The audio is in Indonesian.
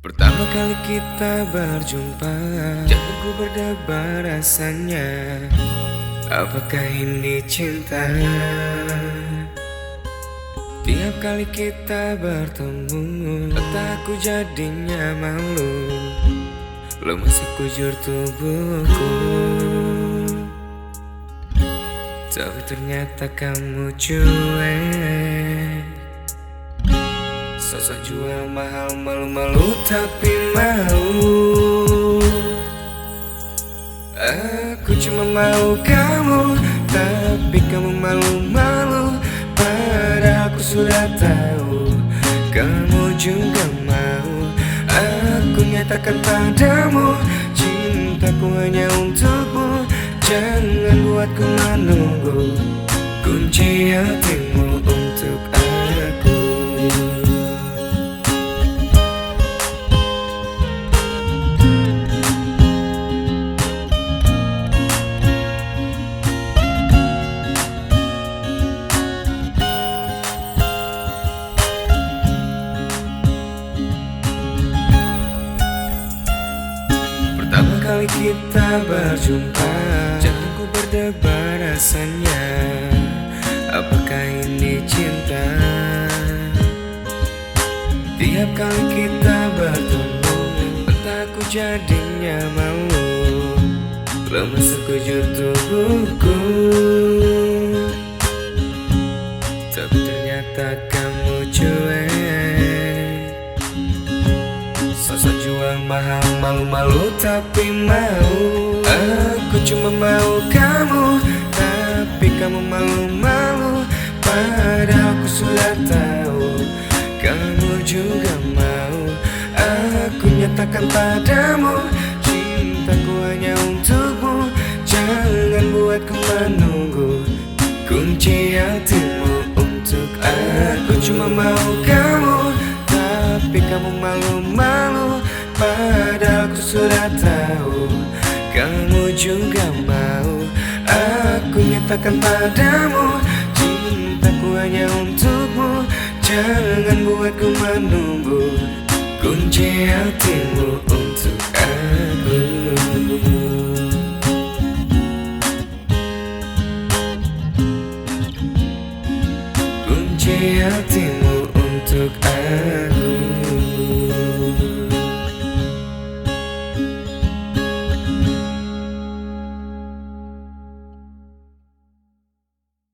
Pertama. Kali kita berjumpa Jantungku berdebar rasanya. Apakah ini cinta? Tiap kali kita bertemu Entah aku jadinya malu. Lemas sekujur tubuhku. Tapi ternyata kamu cuek Sosok jual mahal malu-malu tapi mau. Aku cuma mau kamu Tapi kamu malu-malu. Padahal aku sudah tahu Kamu juga mau. Aku nyatakan padamu Cintaku hanya untukmu. Jangan buatku menunggu Kunci hatimu untuk aku kali kita berjumpa Jantungku berdebar rasanya. Apakah ini cinta? Tiap kali kita bertemu Entah aku jadinya malu. Lemas sekujur tubuhku mahal malu-malu tapi mau. Aku cuma mau kamu Tapi kamu malu-malu. Padahal aku sudah tahu Kamu juga mau. Aku nyatakan padamu Cintaku hanya untukmu. Jangan buatku menunggu Kunci hatimu untuk aku. Cuma mau Aku sudah tahu Kamu juga mau. Aku nyatakan padamu, Cintaku hanya untukmu. Jangan buatku menunggu Kunci hatimu untuk aku. Kunci hatimu untuk aku.